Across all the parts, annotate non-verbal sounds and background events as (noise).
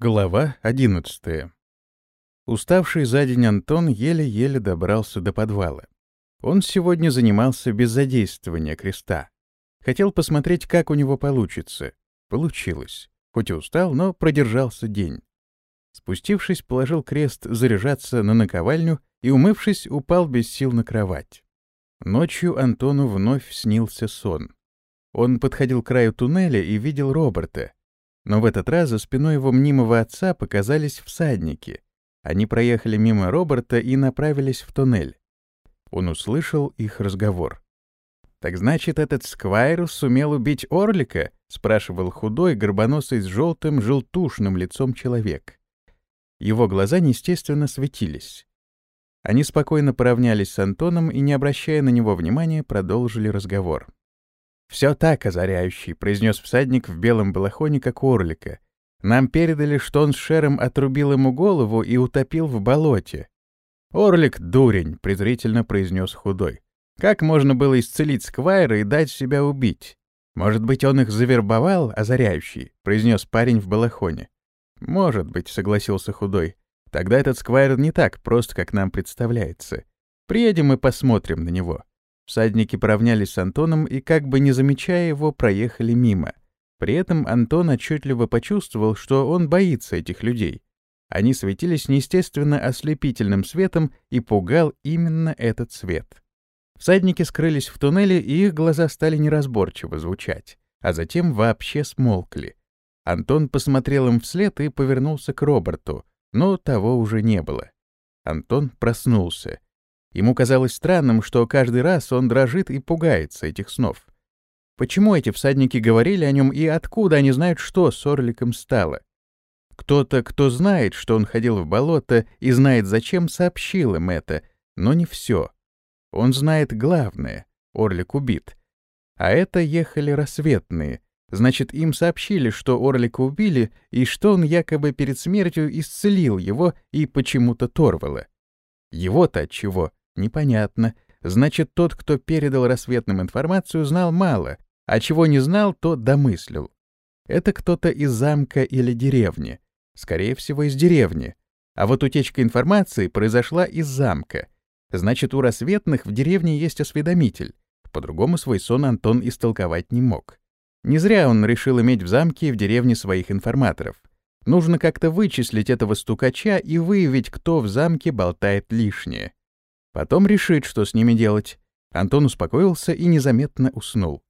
Глава 11. Уставший за день Антон еле-еле добрался до подвала. Он сегодня занимался без задействования креста. Хотел посмотреть, как у него получится. Получилось. Хоть и устал, но продержался день. Спустившись, положил крест заряжаться на наковальню и, умывшись, упал без сил на кровать. Ночью Антону вновь снился сон. Он подходил к краю туннеля и видел Роберта — но в этот раз за спиной его мнимого отца показались всадники. Они проехали мимо Роберта и направились в туннель. Он услышал их разговор. «Так значит, этот Сквайр сумел убить Орлика?» — спрашивал худой, горбоносый с желтым, желтушным лицом человек. Его глаза неестественно светились. Они спокойно поравнялись с Антоном и, не обращая на него внимания, продолжили разговор. «Все так, озаряющий», — произнес всадник в белом балахоне, как орлика. «Нам передали, что он с Шером отрубил ему голову и утопил в болоте». «Орлик — дурень», — презрительно произнес худой. «Как можно было исцелить Сквайра и дать себя убить? Может быть, он их завербовал, озаряющий?» — произнес парень в балахоне. «Может быть», — согласился худой. «Тогда этот Сквайр не так прост, как нам представляется. Приедем и посмотрим на него». Всадники поравнялись с Антоном и, как бы не замечая его, проехали мимо. При этом Антон отчетливо почувствовал, что он боится этих людей. Они светились неестественно ослепительным светом, и пугал именно этот свет. Всадники скрылись в туннеле, и их глаза стали неразборчиво звучать, а затем вообще смолкли. Антон посмотрел им вслед и повернулся к Роберту, но того уже не было. Антон проснулся. Ему казалось странным, что каждый раз он дрожит и пугается этих снов. Почему эти всадники говорили о нем и откуда они знают, что с Орликом стало? Кто-то, кто знает, что он ходил в болото и знает зачем, сообщил им это, но не все. Он знает главное — Орлик убит. А это ехали рассветные. Значит, им сообщили, что Орлика убили, и что он якобы перед смертью исцелил его и почему-то торвало. Его-то от чего? Непонятно. Значит, тот, кто передал рассветным информацию, знал мало, а чего не знал, то домыслил. Это кто-то из замка или деревни. Скорее всего, из деревни. А вот утечка информации произошла из замка. Значит, у рассветных в деревне есть осведомитель. По-другому свой сон Антон истолковать не мог. Не зря он решил иметь в замке и в деревне своих информаторов. Нужно как-то вычислить этого стукача и выявить, кто в замке болтает лишнее. Потом решить, что с ними делать. Антон успокоился и незаметно уснул.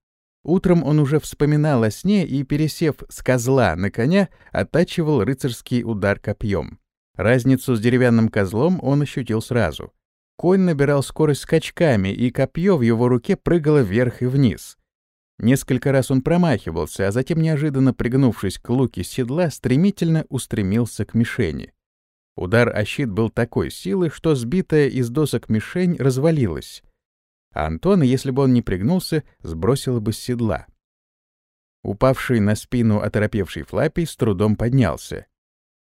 Утром он уже вспоминал о сне и, пересев с козла на коня, оттачивал рыцарский удар копьем. Разницу с деревянным козлом он ощутил сразу. Конь набирал скорость скачками, и копье в его руке прыгало вверх и вниз. Несколько раз он промахивался, а затем, неожиданно пригнувшись к луке седла, стремительно устремился к мишени. Удар о щит был такой силы, что сбитая из досок мишень развалилась. А Антона, если бы он не пригнулся, сбросило бы с седла. Упавший на спину оторопевший Флаппий с трудом поднялся.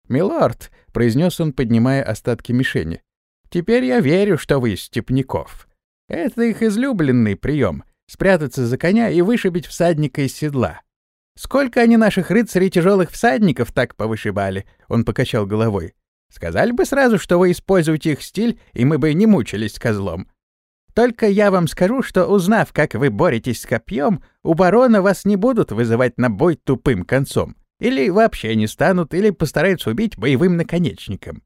«Милорд», — произнес он, поднимая остатки мишени, — «теперь я верю, что вы степняков. Это их излюбленный прием — спрятаться за коня и вышибить всадника из седла. Сколько они наших рыцарей тяжелых всадников так повышибали?» — он покачал головой. Сказали бы сразу, что вы используете их стиль, и мы бы не мучились с козлом. Только я вам скажу, что, узнав, как вы боретесь с копьем, у барона вас не будут вызывать на бой тупым концом. Или вообще не станут, или постараются убить боевым наконечником.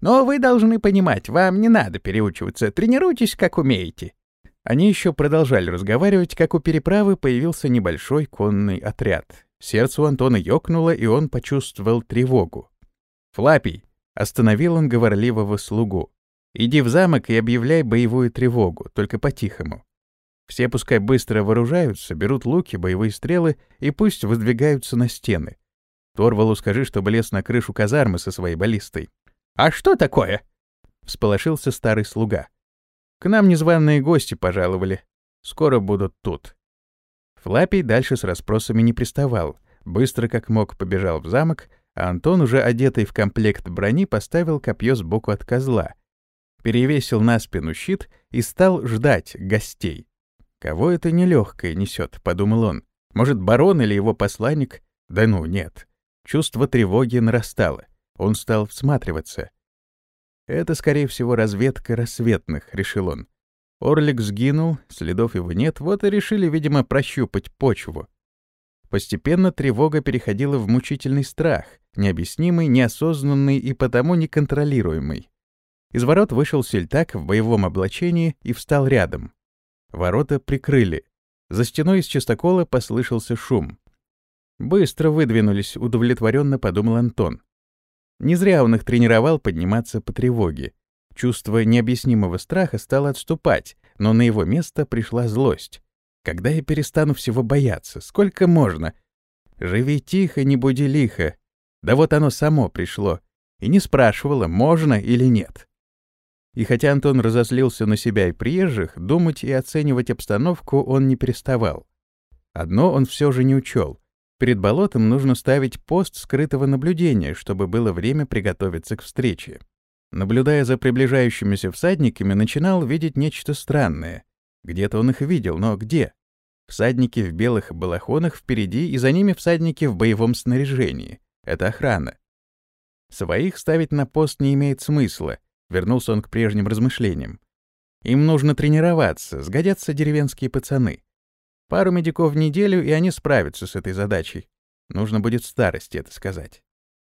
Но вы должны понимать, вам не надо переучиваться, тренируйтесь, как умеете». Они еще продолжали разговаривать, как у переправы появился небольшой конный отряд. Сердце у Антона ёкнуло, и он почувствовал тревогу. «Флапий, Остановил он говорливого слугу. «Иди в замок и объявляй боевую тревогу, только по-тихому. Все пускай быстро вооружаются, берут луки, боевые стрелы и пусть выдвигаются на стены. Торвалу скажи, чтобы лез на крышу казармы со своей баллистой». «А что такое?» — всполошился старый слуга. «К нам незваные гости пожаловали. Скоро будут тут». Флапий дальше с расспросами не приставал. Быстро как мог побежал в замок, Антон, уже одетый в комплект брони, поставил копье сбоку от козла, перевесил на спину щит и стал ждать гостей. «Кого это нелегкое несет?» — подумал он. «Может, барон или его посланник? Да ну, нет. Чувство тревоги нарастало. Он стал всматриваться. «Это, скорее всего, разведка рассветных», — решил он. Орлик сгинул, следов его нет, вот и решили, видимо, прощупать почву. Постепенно тревога переходила в мучительный страх, необъяснимый, неосознанный и потому неконтролируемый. Из ворот вышел сельтак в боевом облачении и встал рядом. Ворота прикрыли. За стеной из чистокола послышался шум. Быстро выдвинулись, удовлетворенно подумал Антон. Не зря он их тренировал подниматься по тревоге. Чувство необъяснимого страха стало отступать, но на его место пришла злость. Когда я перестану всего бояться? Сколько можно? Живи тихо, не буди лихо. Да вот оно само пришло. И не спрашивало, можно или нет. И хотя Антон разозлился на себя и приезжих, думать и оценивать обстановку он не переставал. Одно он все же не учел. Перед болотом нужно ставить пост скрытого наблюдения, чтобы было время приготовиться к встрече. Наблюдая за приближающимися всадниками, начинал видеть нечто странное. Где-то он их видел, но где? Всадники в белых балахонах впереди, и за ними всадники в боевом снаряжении. Это охрана. Своих ставить на пост не имеет смысла. Вернулся он к прежним размышлениям. Им нужно тренироваться, сгодятся деревенские пацаны. Пару медиков в неделю, и они справятся с этой задачей. Нужно будет старости это сказать.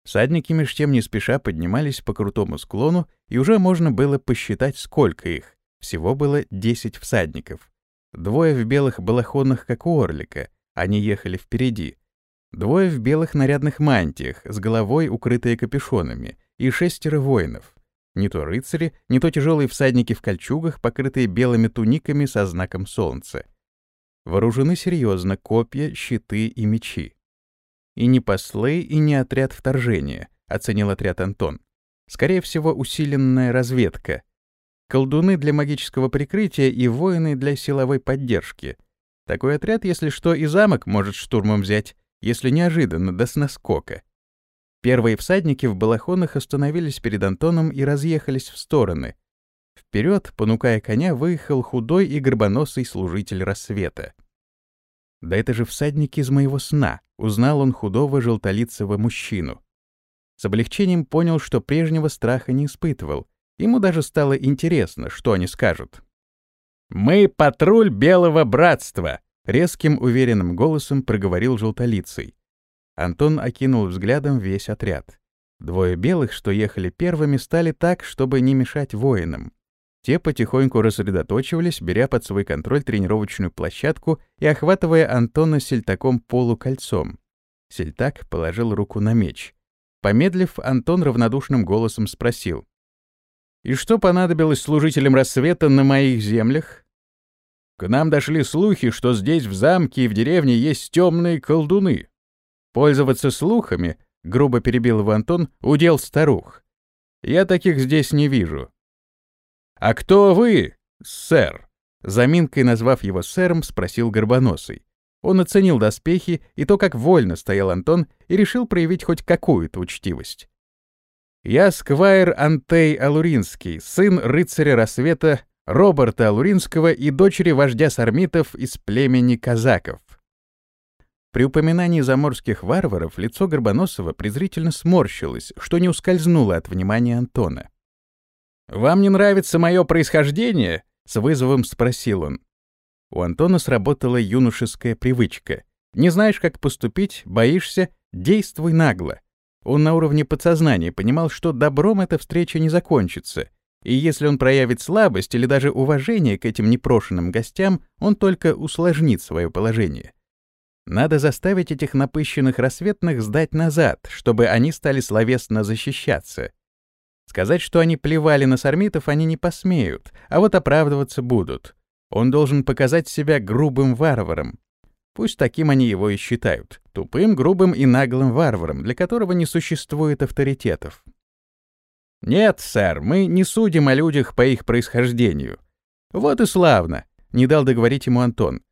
Всадники меж тем не спеша поднимались по крутому склону, и уже можно было посчитать, сколько их. Всего было 10 всадников. Двое в белых балахонах, как у орлика, они ехали впереди. Двое в белых нарядных мантиях, с головой укрытые капюшонами, и шестеро воинов. Не то рыцари, не то тяжелые всадники в кольчугах, покрытые белыми туниками со знаком солнца. Вооружены серьезно копья, щиты и мечи. И не послы, и не отряд вторжения, оценил отряд Антон. Скорее всего, усиленная разведка, колдуны для магического прикрытия и воины для силовой поддержки. Такой отряд, если что, и замок может штурмом взять, если неожиданно, да с наскока. Первые всадники в балахонах остановились перед Антоном и разъехались в стороны. Вперед, понукая коня, выехал худой и горбоносый служитель рассвета. «Да это же всадники из моего сна!» — узнал он худого желтолицего мужчину. С облегчением понял, что прежнего страха не испытывал, Ему даже стало интересно, что они скажут. «Мы — патруль Белого Братства!» — резким уверенным голосом проговорил желтолицый. Антон окинул взглядом весь отряд. Двое белых, что ехали первыми, стали так, чтобы не мешать воинам. Те потихоньку рассредоточивались, беря под свой контроль тренировочную площадку и охватывая Антона сельтаком полукольцом. Сельтак положил руку на меч. Помедлив, Антон равнодушным голосом спросил. И что понадобилось служителям рассвета на моих землях? К нам дошли слухи, что здесь в замке и в деревне есть темные колдуны. Пользоваться слухами, грубо перебил его Антон, удел старух. Я таких здесь не вижу. А кто вы, сэр? Заминкой назвав его сэром, спросил Горбоносый. Он оценил доспехи и то, как вольно стоял Антон, и решил проявить хоть какую-то учтивость. Я Сквайр Антей Алуринский, сын рыцаря рассвета Роберта Алуринского и дочери вождя сармитов из племени казаков. При упоминании заморских варваров лицо Горбоносова презрительно сморщилось, что не ускользнуло от внимания Антона. «Вам не нравится мое происхождение?» — с вызовом спросил он. У Антона сработала юношеская привычка. «Не знаешь, как поступить, боишься, действуй нагло». Он на уровне подсознания понимал, что добром эта встреча не закончится, и если он проявит слабость или даже уважение к этим непрошенным гостям, он только усложнит свое положение. Надо заставить этих напыщенных рассветных сдать назад, чтобы они стали словесно защищаться. Сказать, что они плевали на сармитов, они не посмеют, а вот оправдываться будут. Он должен показать себя грубым варваром, Пусть таким они его и считают. Тупым, грубым и наглым варваром, для которого не существует авторитетов. «Нет, сэр, мы не судим о людях по их происхождению». «Вот и славно», — не дал договорить ему Антон.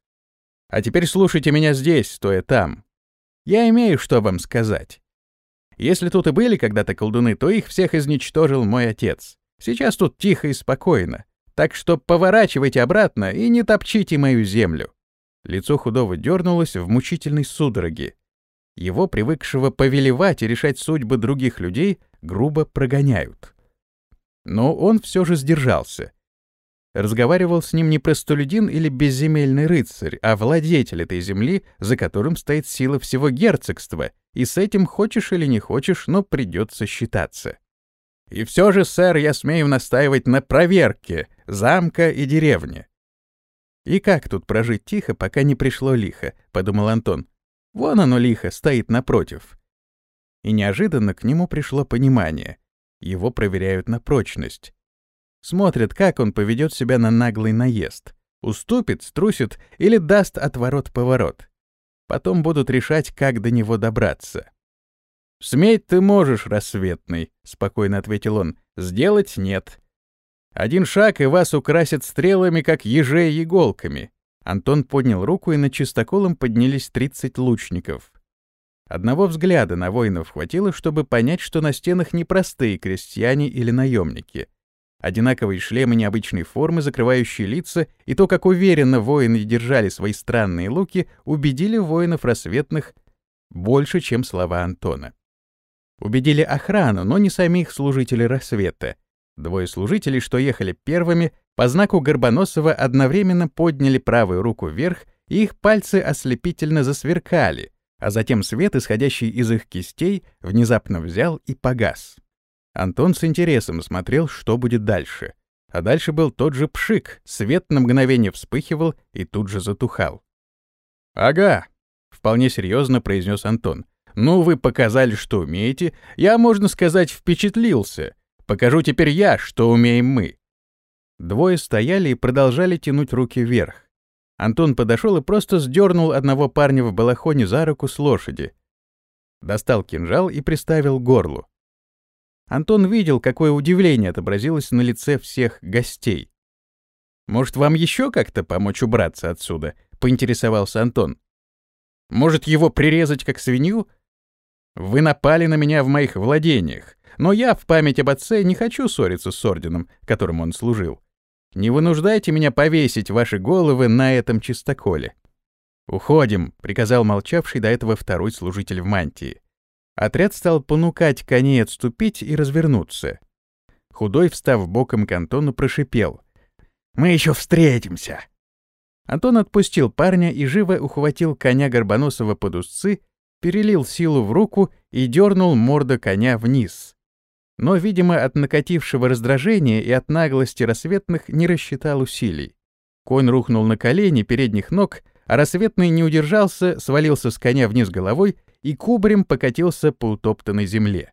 «А теперь слушайте меня здесь, стоя там. Я имею что вам сказать. Если тут и были когда-то колдуны, то их всех изничтожил мой отец. Сейчас тут тихо и спокойно. Так что поворачивайте обратно и не топчите мою землю. Лицо худого дернулось в мучительной судороге. его, привыкшего повелевать и решать судьбы других людей, грубо прогоняют. Но он все же сдержался. Разговаривал с ним не простолюдин или безземельный рыцарь, а владетель этой земли, за которым стоит сила всего герцогства, и с этим хочешь или не хочешь, но придется считаться. И все же, сэр, я смею настаивать на проверке замка и деревни. И как тут прожить тихо, пока не пришло лихо, подумал Антон. Вон оно лихо, стоит напротив. И неожиданно к нему пришло понимание. Его проверяют на прочность. Смотрят, как он поведет себя на наглый наезд. Уступит, струсит или даст отворот-поворот. Потом будут решать, как до него добраться. «Сметь ты можешь, рассветный», — спокойно ответил он. «Сделать нет. Один шаг, и вас украсят стрелами, как ежей иголками». Антон поднял руку, и на чистоколом поднялись 30 лучников. Одного взгляда на воинов хватило, чтобы понять, что на стенах не простые крестьяне или наемники. Одинаковые шлемы необычной формы, закрывающие лица, и то, как уверенно воины держали свои странные луки, убедили воинов рассветных больше, чем слова Антона. Убедили охрану, но не самих служителей рассвета. Двое служителей, что ехали первыми, по знаку Горбоносова одновременно подняли правую руку вверх, и их пальцы ослепительно засверкали, а затем свет, исходящий из их кистей, внезапно взял и погас. Антон с интересом смотрел, что будет дальше. А дальше был тот же пшик, свет на мгновение вспыхивал и тут же затухал. «Ага», — вполне серьезно произнес Антон. «Ну, вы показали, что умеете. Я, можно сказать, впечатлился. Покажу теперь я, что умеем мы». Двое стояли и продолжали тянуть руки вверх. Антон подошел и просто сдернул одного парня в балахоне за руку с лошади. Достал кинжал и приставил к горлу. Антон видел, какое удивление отобразилось на лице всех гостей. «Может, вам еще как-то помочь убраться отсюда?» — поинтересовался Антон. «Может, его прирезать как свинью?» «Вы напали на меня в моих владениях, но я в память об отце не хочу ссориться с орденом, которым он служил. Не вынуждайте меня повесить ваши головы на этом чистоколе». «Уходим», — приказал молчавший до этого второй служитель в мантии. Отряд стал понукать коней отступить и развернуться. Худой, встав боком к Антону, прошипел. «Мы еще встретимся!» Антон отпустил парня и живо ухватил коня Горбоносова под узцы, перелил силу в руку и дернул морда коня вниз но, видимо, от накатившего раздражения и от наглости рассветных не рассчитал усилий. Конь рухнул на колени передних ног, а рассветный не удержался, свалился с коня вниз головой и кубарем покатился по утоптанной земле.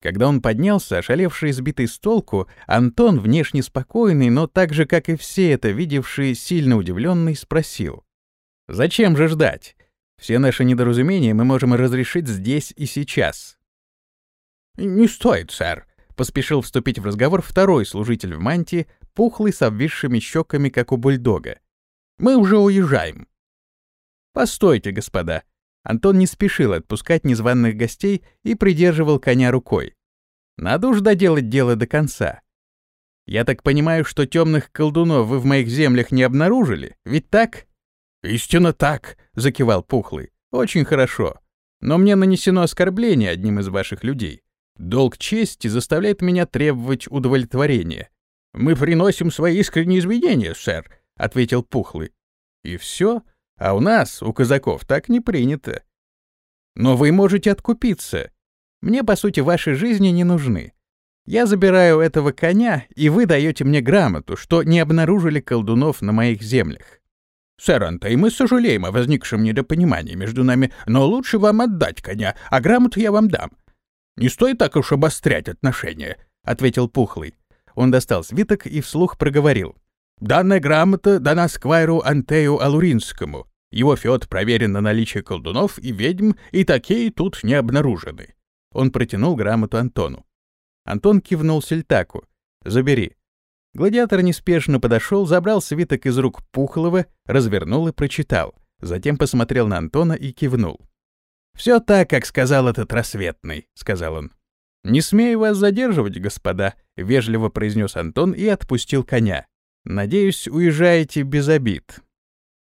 Когда он поднялся, ошалевший сбитый с толку, Антон, внешне спокойный, но так же, как и все это видевшие, сильно удивленный, спросил. «Зачем же ждать? Все наши недоразумения мы можем разрешить здесь и сейчас. «Не стоит, сэр», — поспешил вступить в разговор второй служитель в мантии, пухлый с обвисшими щеками, как у бульдога. «Мы уже уезжаем». «Постойте, господа». Антон не спешил отпускать незваных гостей и придерживал коня рукой. «Надо уж доделать дело до конца. Я так понимаю, что темных колдунов вы в моих землях не обнаружили, ведь так?» «Истинно так», — закивал Пухлый. «Очень хорошо. Но мне нанесено оскорбление одним из ваших людей. Долг чести заставляет меня требовать удовлетворения. «Мы приносим свои искренние извинения, сэр», — ответил Пухлый. «И все? А у нас, у казаков, так не принято. Но вы можете откупиться. Мне, по сути, ваши жизни не нужны. Я забираю этого коня, и вы даете мне грамоту, что не обнаружили колдунов на моих землях. Сэр Антай, мы сожалеем о возникшем недопонимании между нами, но лучше вам отдать коня, а грамоту я вам дам. «Не стоит так уж обострять отношения», — ответил Пухлый. Он достал свиток и вслух проговорил. «Данная грамота дана сквайру Антею Алуринскому. Его фёд проверен на наличие колдунов и ведьм, и такие тут не обнаружены». Он протянул грамоту Антону. Антон кивнул Сельтаку. «Забери». Гладиатор неспешно подошел, забрал свиток из рук Пухлого, развернул и прочитал. Затем посмотрел на Антона и кивнул. «Все так, как сказал этот рассветный», — сказал он. «Не смею вас задерживать, господа», — вежливо произнес Антон и отпустил коня. «Надеюсь, уезжаете без обид».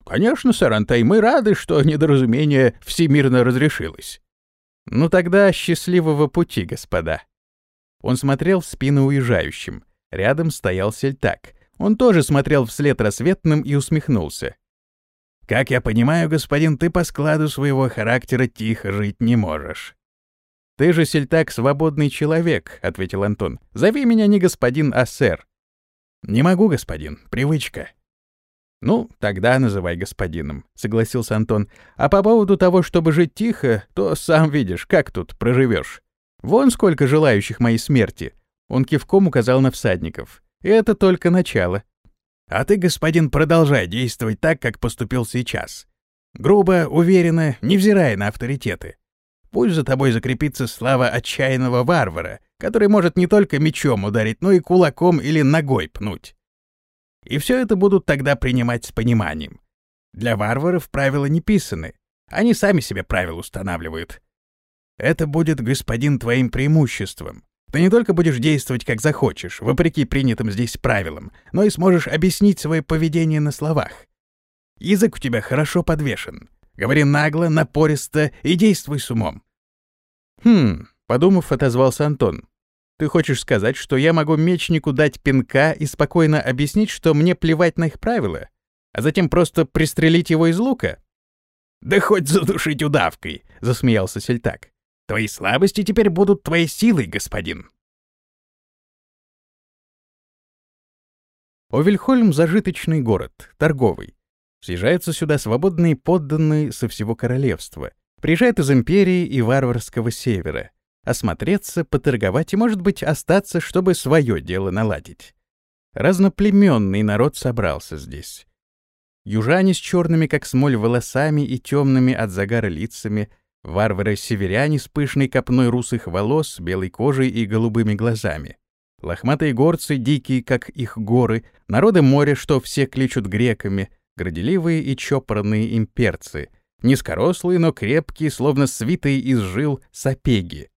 «Конечно, сэр Антай, мы рады, что недоразумение всемирно разрешилось». Ну тогда счастливого пути, господа. Он смотрел в спину уезжающим. Рядом стоял сельтак. Он тоже смотрел вслед рассветным и усмехнулся. «Как я понимаю, господин, ты по складу своего характера тихо жить не можешь». «Ты же, сельтак, свободный человек», — ответил Антон. «Зови меня не господин, а сэр». «Не могу, господин, привычка». «Ну, тогда называй господином», — согласился Антон. «А по поводу того, чтобы жить тихо, то сам видишь, как тут проживешь. Вон сколько желающих моей смерти». Он кивком указал на всадников. «Это только начало». А ты, господин, продолжай действовать так, как поступил сейчас. Грубо, уверенно, невзирая на авторитеты. Пусть за тобой закрепится слава отчаянного варвара, который может не только мечом ударить, но и кулаком или ногой пнуть. И все это будут тогда принимать с пониманием. Для варваров правила не писаны. Они сами себе правила устанавливают. Это будет, господин, твоим преимуществом. Ты не только будешь действовать как захочешь, вопреки принятым здесь правилам, но и сможешь объяснить свое поведение на словах. Язык у тебя хорошо подвешен. Говори нагло, напористо и действуй с умом. Хм, подумав, отозвался Антон. Ты хочешь сказать, что я могу мечнику дать пинка и спокойно объяснить, что мне плевать на их правила, а затем просто пристрелить его из лука? Да хоть задушить удавкой, засмеялся Сельтак. Твои слабости теперь будут твоей силой, господин. Овельхольм — зажиточный город, торговый. Съезжаются сюда свободные подданные со всего королевства. Приезжают из империи и варварского севера. Осмотреться, поторговать и, может быть, остаться, чтобы свое дело наладить. Разноплеменный народ собрался здесь. Южане с черными, как смоль, волосами и темными от загара лицами — Варвары-северяне с пышной копной русых волос, белой кожей и голубыми глазами. Лохматые горцы, дикие, как их горы, народы моря, что все кличут греками, горделивые и чопорные имперцы, низкорослые, но крепкие, словно свитые из жил сапеги.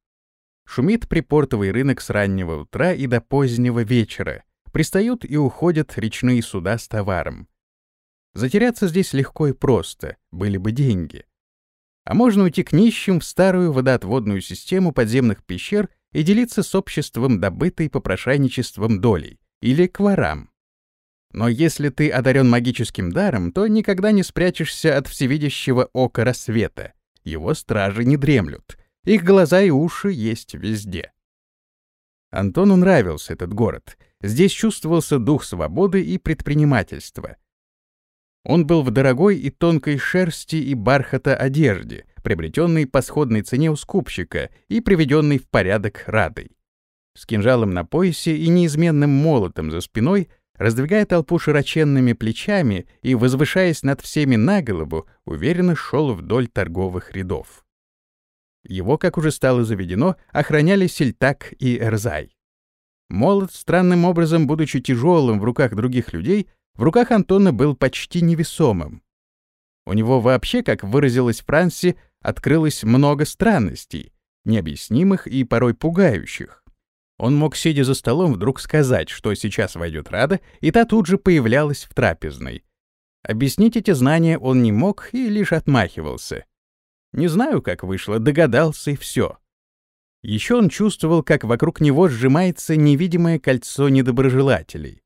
Шумит припортовый рынок с раннего утра и до позднего вечера. Пристают и уходят речные суда с товаром. Затеряться здесь легко и просто, были бы деньги а можно уйти к нищим в старую водоотводную систему подземных пещер и делиться с обществом добытой попрошайничеством долей, или к ворам. Но если ты одарен магическим даром, то никогда не спрячешься от всевидящего ока рассвета. Его стражи не дремлют. Их глаза и уши есть везде. Антону нравился этот город. Здесь чувствовался дух свободы и предпринимательства — он был в дорогой и тонкой шерсти и бархата одежде, приобретенной по сходной цене у скупщика и приведенной в порядок радой. С кинжалом на поясе и неизменным молотом за спиной, раздвигая толпу широченными плечами и возвышаясь над всеми на голову, уверенно шел вдоль торговых рядов. Его, как уже стало заведено, охраняли Сельтак и Эрзай. Молот, странным образом, будучи тяжелым в руках других людей, в руках Антона был почти невесомым. У него вообще, как выразилась Франси, открылось много странностей, необъяснимых и порой пугающих. Он мог, сидя за столом, вдруг сказать, что сейчас войдет Рада, и та тут же появлялась в трапезной. Объяснить эти знания он не мог и лишь отмахивался. Не знаю, как вышло, догадался и все. Еще он чувствовал, как вокруг него сжимается невидимое кольцо недоброжелателей.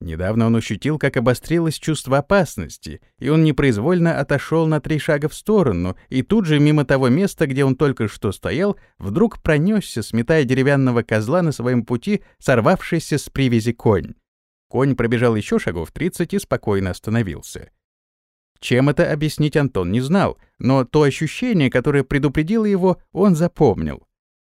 Недавно он ощутил, как обострилось чувство опасности, и он непроизвольно отошел на три шага в сторону, и тут же мимо того места, где он только что стоял, вдруг пронесся, сметая деревянного козла на своем пути, сорвавшийся с привязи конь. Конь пробежал еще шагов 30 и спокойно остановился. Чем это объяснить Антон не знал, но то ощущение, которое предупредило его, он запомнил.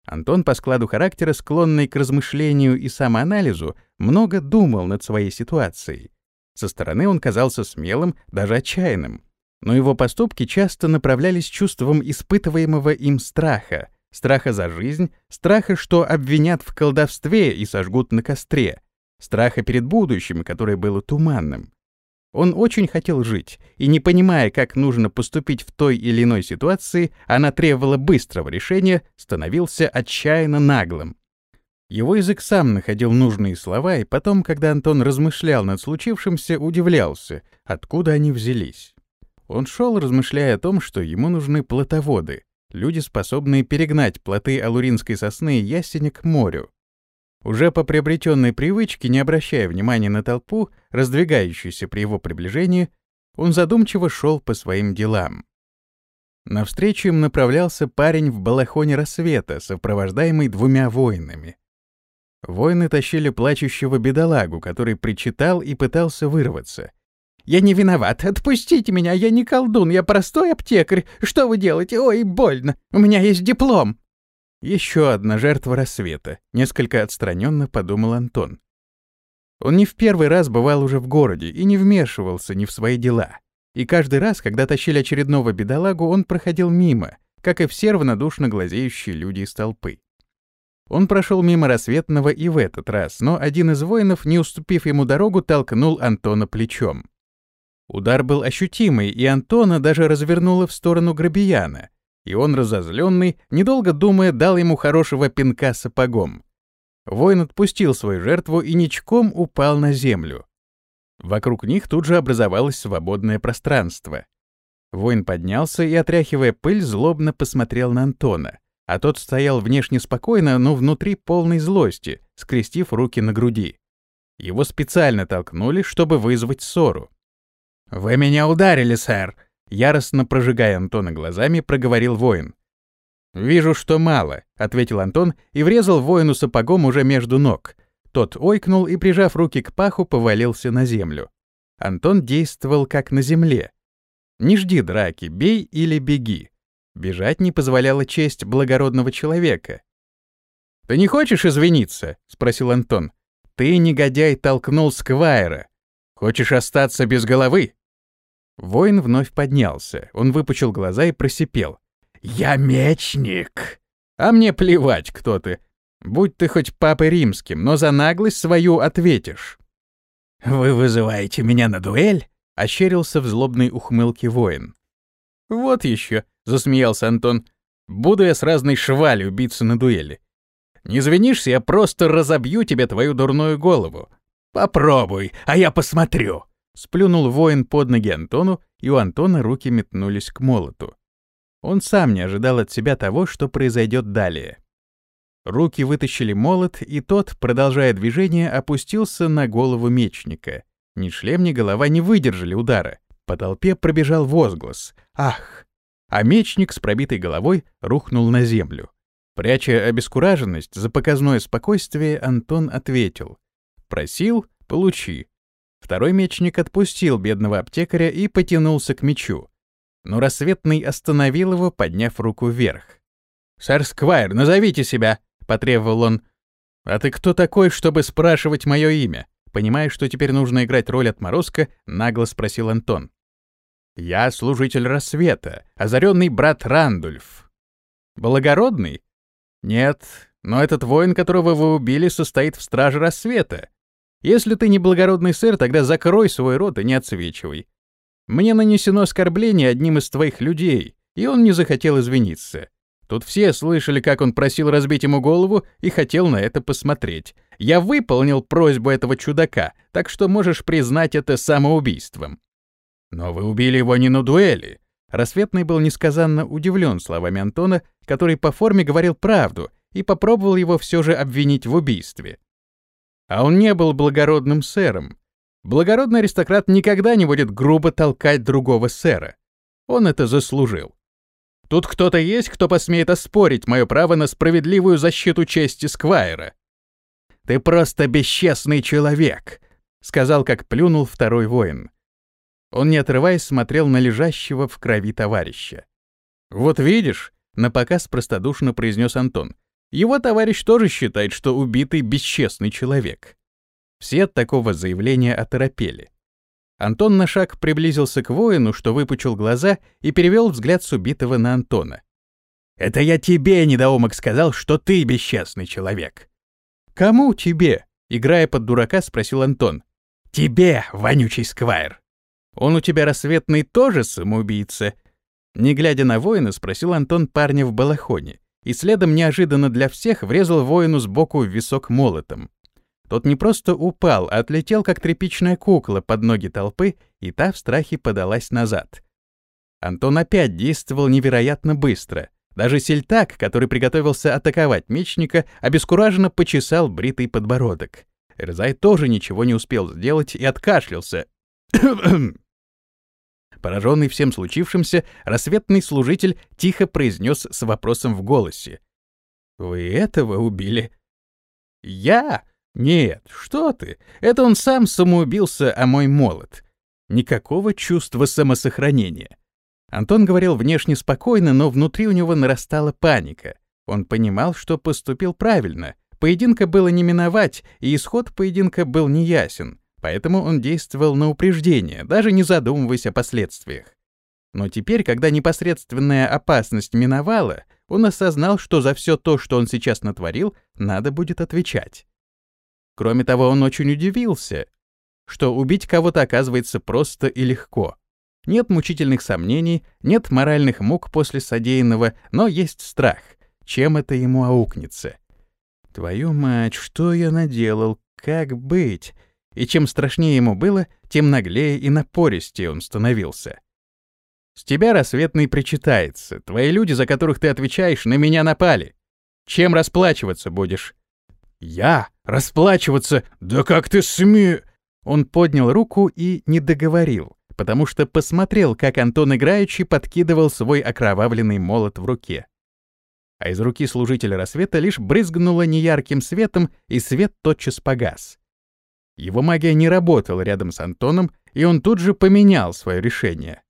Антон по складу характера, склонный к размышлению и самоанализу, много думал над своей ситуацией. Со стороны он казался смелым, даже отчаянным. Но его поступки часто направлялись чувством испытываемого им страха, страха за жизнь, страха, что обвинят в колдовстве и сожгут на костре, страха перед будущим, которое было туманным. Он очень хотел жить, и не понимая, как нужно поступить в той или иной ситуации, она требовала быстрого решения, становился отчаянно наглым. Его язык сам находил нужные слова, и потом, когда Антон размышлял над случившимся, удивлялся, откуда они взялись. Он шел, размышляя о том, что ему нужны плотоводы, люди, способные перегнать плоты алуринской сосны и ясеня к морю. Уже по приобретенной привычке, не обращая внимания на толпу, раздвигающуюся при его приближении, он задумчиво шел по своим делам. Навстречу им направлялся парень в балахоне рассвета, сопровождаемый двумя воинами. Воины тащили плачущего бедолагу, который причитал и пытался вырваться. «Я не виноват! Отпустите меня! Я не колдун! Я простой аптекарь! Что вы делаете? Ой, больно! У меня есть диплом!» Еще одна жертва рассвета, несколько отстраненно подумал Антон. Он не в первый раз бывал уже в городе и не вмешивался ни в свои дела. И каждый раз, когда тащили очередного бедолагу, он проходил мимо, как и все равнодушно глазеющие люди из толпы. Он прошел мимо рассветного и в этот раз, но один из воинов, не уступив ему дорогу, толкнул Антона плечом. Удар был ощутимый, и Антона даже развернуло в сторону Грабияна, и он, разозленный, недолго думая, дал ему хорошего пинка сапогом. Воин отпустил свою жертву и ничком упал на землю. Вокруг них тут же образовалось свободное пространство. Воин поднялся и, отряхивая пыль, злобно посмотрел на Антона, а тот стоял внешне спокойно, но внутри полной злости, скрестив руки на груди. Его специально толкнули, чтобы вызвать ссору. «Вы меня ударили, сэр!» Яростно прожигая Антона глазами, проговорил воин. «Вижу, что мало», — ответил Антон и врезал воину сапогом уже между ног, тот ойкнул и, прижав руки к паху, повалился на землю. Антон действовал как на земле. Не жди драки, бей или беги. Бежать не позволяла честь благородного человека. «Ты не хочешь извиниться?» — спросил Антон. «Ты, негодяй, толкнул Сквайра. Хочешь остаться без головы?» Воин вновь поднялся. Он выпучил глаза и просипел. «Я мечник!» «А мне плевать, кто ты. Будь ты хоть папой римским, но за наглость свою ответишь. «Вы вызываете меня на дуэль?» — ощерился в злобной ухмылке воин. «Вот еще», — засмеялся Антон, — «буду я с разной швалью биться на дуэли. Не извинишься, я просто разобью тебе твою дурную голову. Попробуй, а я посмотрю». Сплюнул воин под ноги Антону, и у Антона руки метнулись к молоту. Он сам не ожидал от себя того, что произойдет далее. Руки вытащили молот, и тот, продолжая движение, опустился на голову мечника. Ни шлем, ни голова не выдержали удара. По толпе пробежал возглас «Ах!», а мечник с пробитой головой рухнул на землю. Пряча обескураженность за показное спокойствие, Антон ответил «Просил — получи». Второй мечник отпустил бедного аптекаря и потянулся к мечу. Но рассветный остановил его, подняв руку вверх. «Сэр Сквайр, назовите себя!» — потребовал он. «А ты кто такой, чтобы спрашивать мое имя?» Понимая, что теперь нужно играть роль отморозка, нагло спросил Антон. «Я служитель рассвета, озаренный брат Рандульф». «Благородный?» «Нет, но этот воин, которого вы убили, состоит в страже рассвета. Если ты не благородный сэр, тогда закрой свой рот и не отсвечивай. Мне нанесено оскорбление одним из твоих людей, и он не захотел извиниться. Тут все слышали, как он просил разбить ему голову и хотел на это посмотреть. Я выполнил просьбу этого чудака, так что можешь признать это самоубийством. Но вы убили его не на дуэли. Рассветный был несказанно удивлен словами Антона, который по форме говорил правду и попробовал его все же обвинить в убийстве. А он не был благородным сэром. Благородный аристократ никогда не будет грубо толкать другого сэра. Он это заслужил. Тут кто-то есть, кто посмеет оспорить мое право на справедливую защиту чести Сквайра. Ты просто бесчестный человек, сказал, как плюнул второй воин. Он, не отрываясь, смотрел на лежащего в крови товарища. Вот видишь, напоказ простодушно произнес Антон. Его товарищ тоже считает, что убитый бесчестный человек. Все от такого заявления оторопели. Антон на шаг приблизился к воину, что выпучил глаза и перевел взгляд с убитого на Антона. «Это я тебе, недоумок, сказал, что ты бесчестный человек». «Кому тебе?» — играя под дурака, спросил Антон. «Тебе, вонючий сквайр». «Он у тебя рассветный тоже самоубийца?» Не глядя на воина, спросил Антон парня в балахоне, и следом неожиданно для всех врезал воину сбоку в висок молотом. Тот не просто упал, а отлетел, как тряпичная кукла, под ноги толпы, и та в страхе подалась назад. Антон опять действовал невероятно быстро. Даже сельтак, который приготовился атаковать мечника, обескураженно почесал бритый подбородок. Эрзай тоже ничего не успел сделать и откашлялся. Пораженный всем случившимся, рассветный служитель тихо произнес с вопросом в голосе. «Вы этого убили?» «Я? Нет, что ты? Это он сам самоубился, а мой молот. Никакого чувства самосохранения». Антон говорил внешне спокойно, но внутри у него нарастала паника. Он понимал, что поступил правильно. Поединка было не миновать, и исход поединка был неясен. Поэтому он действовал на упреждение, даже не задумываясь о последствиях. Но теперь, когда непосредственная опасность миновала, он осознал, что за все то, что он сейчас натворил, надо будет отвечать. Кроме того, он очень удивился, что убить кого-то оказывается просто и легко. Нет мучительных сомнений, нет моральных мук после содеянного, но есть страх. Чем это ему аукнется? Твою мать, что я наделал? Как быть? И чем страшнее ему было, тем наглее и напористее он становился. «С тебя рассветный причитается. Твои люди, за которых ты отвечаешь, на меня напали. Чем расплачиваться будешь?» «Я? Расплачиваться? Да как ты сме...» Он поднял руку и не договорил, потому что посмотрел, как Антон играючи подкидывал свой окровавленный молот в руке. А из руки служителя рассвета лишь брызгнуло неярким светом, и свет тотчас погас. Его магия не работала рядом с Антоном, и он тут же поменял свое решение.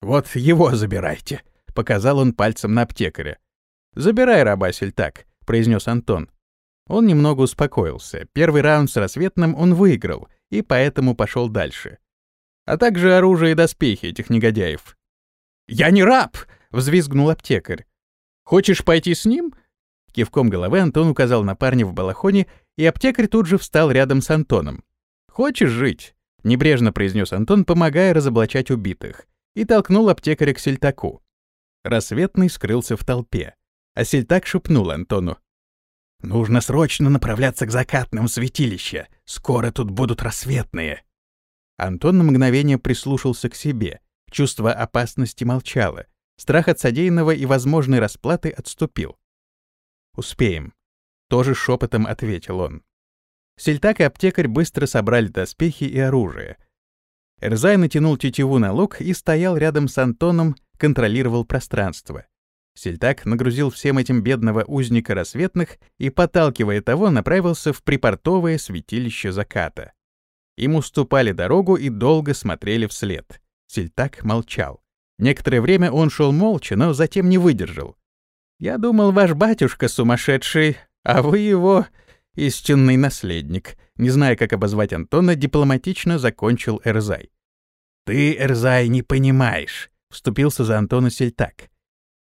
«Вот его забирайте», — показал он пальцем на аптекаря. «Забирай раба так», — произнес Антон. Он немного успокоился. Первый раунд с рассветным он выиграл, и поэтому пошел дальше. А также оружие и доспехи этих негодяев. «Я не раб!» — взвизгнул аптекарь. «Хочешь пойти с ним?» Кивком головы Антон указал на парня в балахоне, и аптекарь тут же встал рядом с Антоном. «Хочешь жить?» — небрежно произнес Антон, помогая разоблачать убитых, и толкнул аптекаря к сельтаку. Рассветный скрылся в толпе, а сельтак шепнул Антону. «Нужно срочно направляться к закатным святилища. Скоро тут будут рассветные». Антон на мгновение прислушался к себе. Чувство опасности молчало. Страх от содеянного и возможной расплаты отступил. «Успеем», — тоже шепотом ответил он. Сельтак и аптекарь быстро собрали доспехи и оружие. Эрзай натянул тетиву на лук и стоял рядом с Антоном, контролировал пространство. Сельтак нагрузил всем этим бедного узника рассветных и, подталкивая того, направился в припортовое святилище заката. Им уступали дорогу и долго смотрели вслед. Сельтак молчал. Некоторое время он шел молча, но затем не выдержал. Я думал, ваш батюшка сумасшедший, а вы его истинный наследник. Не зная, как обозвать Антона, дипломатично закончил Эрзай. Ты, Эрзай, не понимаешь, вступился за Антона Сельтак.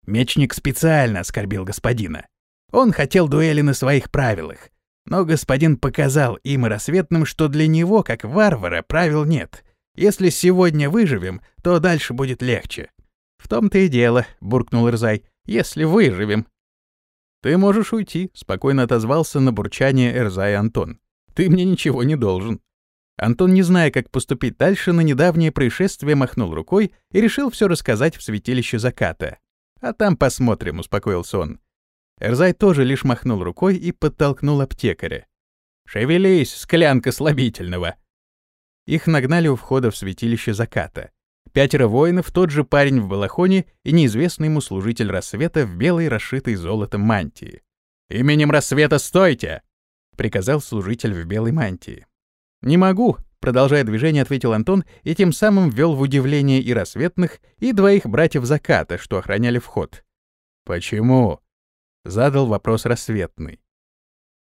Мечник специально оскорбил господина. Он хотел дуэли на своих правилах, но господин показал им и рассветным, что для него, как варвара, правил нет. Если сегодня выживем, то дальше будет легче. В том-то и дело, буркнул Эрзай если выживем». «Ты можешь уйти», — спокойно отозвался на бурчание Эрзай Антон. «Ты мне ничего не должен». Антон, не зная, как поступить дальше, на недавнее происшествие махнул рукой и решил все рассказать в святилище заката. «А там посмотрим», — успокоился он. Эрзай тоже лишь махнул рукой и подтолкнул аптекаря. «Шевелись, склянка слабительного!» Их нагнали у входа в святилище заката. Пятеро воинов, тот же парень в балахоне и неизвестный ему служитель рассвета в белой, расшитой золотом мантии. «Именем рассвета стойте!» — приказал служитель в белой мантии. «Не могу», — продолжая движение, ответил Антон и тем самым ввел в удивление и рассветных, и двоих братьев заката, что охраняли вход. «Почему?» — задал вопрос рассветный.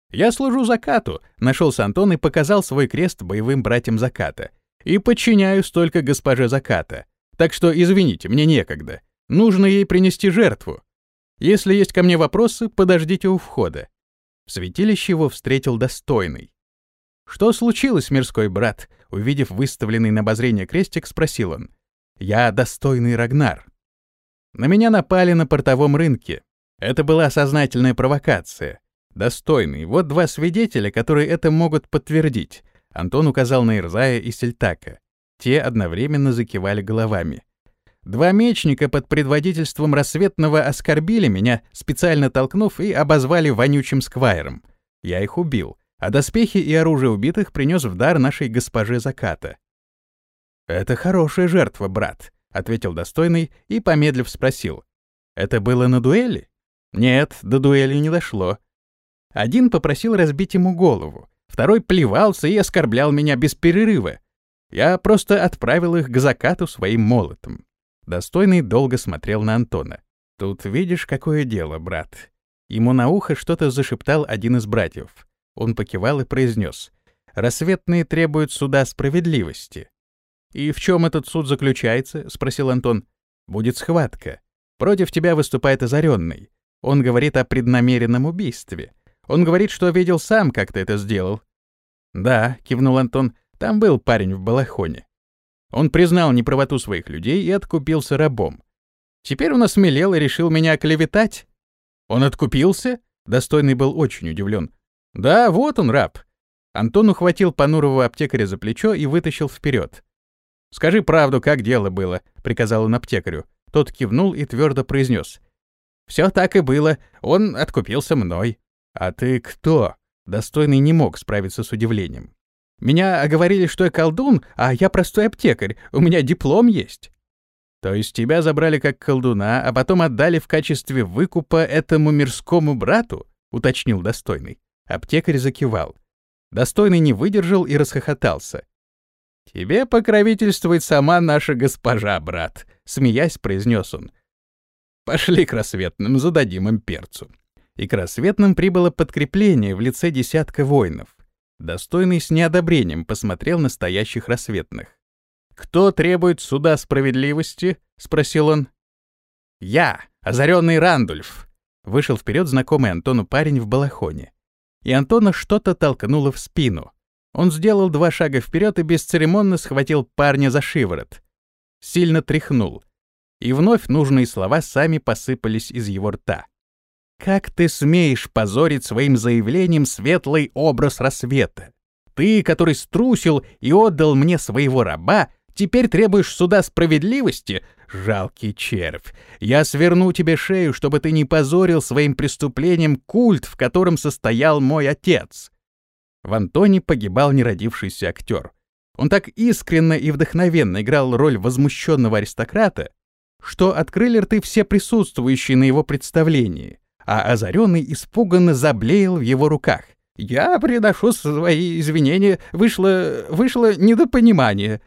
«Я служу закату», — нашелся Антон и показал свой крест боевым братьям заката — и подчиняюсь только госпоже Заката. Так что, извините, мне некогда. Нужно ей принести жертву. Если есть ко мне вопросы, подождите у входа». В святилище его встретил достойный. «Что случилось, мирской брат?» Увидев выставленный на обозрение крестик, спросил он. «Я достойный Рагнар». На меня напали на портовом рынке. Это была сознательная провокация. Достойный. Вот два свидетеля, которые это могут подтвердить. Антон указал на Ирзая и Сельтака. Те одновременно закивали головами. Два мечника под предводительством рассветного оскорбили меня, специально толкнув и обозвали вонючим сквайром. Я их убил, а доспехи и оружие убитых принес в дар нашей госпоже заката. «Это хорошая жертва, брат», — ответил достойный и, помедлив, спросил. «Это было на дуэли?» «Нет, до дуэли не дошло. Один попросил разбить ему голову, второй плевался и оскорблял меня без перерыва. Я просто отправил их к закату своим молотом. Достойный долго смотрел на Антона. «Тут видишь, какое дело, брат». Ему на ухо что-то зашептал один из братьев. Он покивал и произнес. «Рассветные требуют суда справедливости». «И в чем этот суд заключается?» — спросил Антон. «Будет схватка. Против тебя выступает озаренный. Он говорит о преднамеренном убийстве. Он говорит, что видел сам, как ты это сделал». «Да», — кивнул Антон, — «там был парень в балахоне. Он признал неправоту своих людей и откупился рабом. Теперь он осмелел и решил меня клеветать. Он откупился? Достойный был очень удивлен. Да, вот он, раб. Антон ухватил понурого аптекаря за плечо и вытащил вперед. «Скажи правду, как дело было», — приказал он аптекарю. Тот кивнул и твердо произнес. «Все так и было. Он откупился мной». «А ты кто?» Достойный не мог справиться с удивлением. «Меня оговорили, что я колдун, а я простой аптекарь. У меня диплом есть». «То есть тебя забрали как колдуна, а потом отдали в качестве выкупа этому мирскому брату?» — уточнил Достойный. Аптекарь закивал. Достойный не выдержал и расхохотался. «Тебе покровительствует сама наша госпожа, брат», — смеясь произнес он. «Пошли к рассветным, зададим им перцу» и к рассветным прибыло подкрепление в лице десятка воинов. Достойный с неодобрением посмотрел на стоящих рассветных. «Кто требует суда справедливости?» — спросил он. «Я, озаренный Рандульф!» Вышел вперед знакомый Антону парень в балахоне. И Антона что-то толкнуло в спину. Он сделал два шага вперед и бесцеремонно схватил парня за шиворот. Сильно тряхнул. И вновь нужные слова сами посыпались из его рта. Как ты смеешь позорить своим заявлением светлый образ рассвета? Ты, который струсил и отдал мне своего раба, теперь требуешь суда справедливости? Жалкий червь. Я сверну тебе шею, чтобы ты не позорил своим преступлением культ, в котором состоял мой отец. В Антоне погибал неродившийся актер. Он так искренно и вдохновенно играл роль возмущенного аристократа, что открыли рты все присутствующие на его представлении а озаренный испуганно заблеял в его руках. «Я приношу свои извинения, вышло... вышло недопонимание».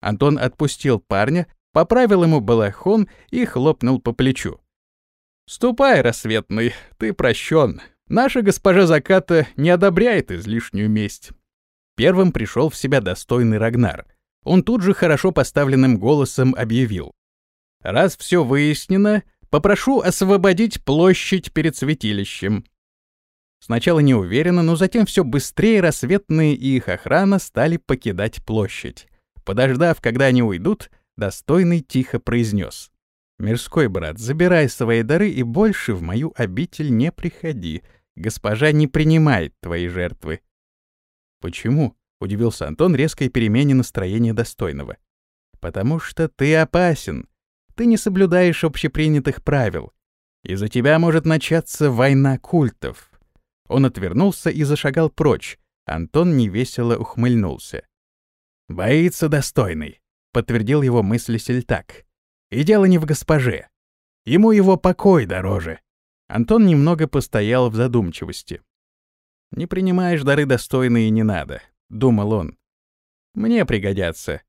Антон отпустил парня, поправил ему балахон и хлопнул по плечу. «Ступай, рассветный, ты прощен. Наша госпожа заката не одобряет излишнюю месть». Первым пришел в себя достойный Рагнар. Он тут же хорошо поставленным голосом объявил. «Раз все выяснено, Попрошу освободить площадь перед святилищем». Сначала неуверенно, но затем все быстрее рассветные и их охрана стали покидать площадь. Подождав, когда они уйдут, достойный тихо произнес. «Мирской брат, забирай свои дары и больше в мою обитель не приходи. Госпожа не принимает твои жертвы». «Почему?» — удивился Антон резкой перемене настроения достойного. «Потому что ты опасен ты не соблюдаешь общепринятых правил. Из-за тебя может начаться война культов». Он отвернулся и зашагал прочь. Антон невесело ухмыльнулся. «Боится достойный», — подтвердил его мысли Сельтак. «И дело не в госпоже. Ему его покой дороже». Антон немного постоял в задумчивости. «Не принимаешь дары достойные не надо», — думал он. «Мне пригодятся.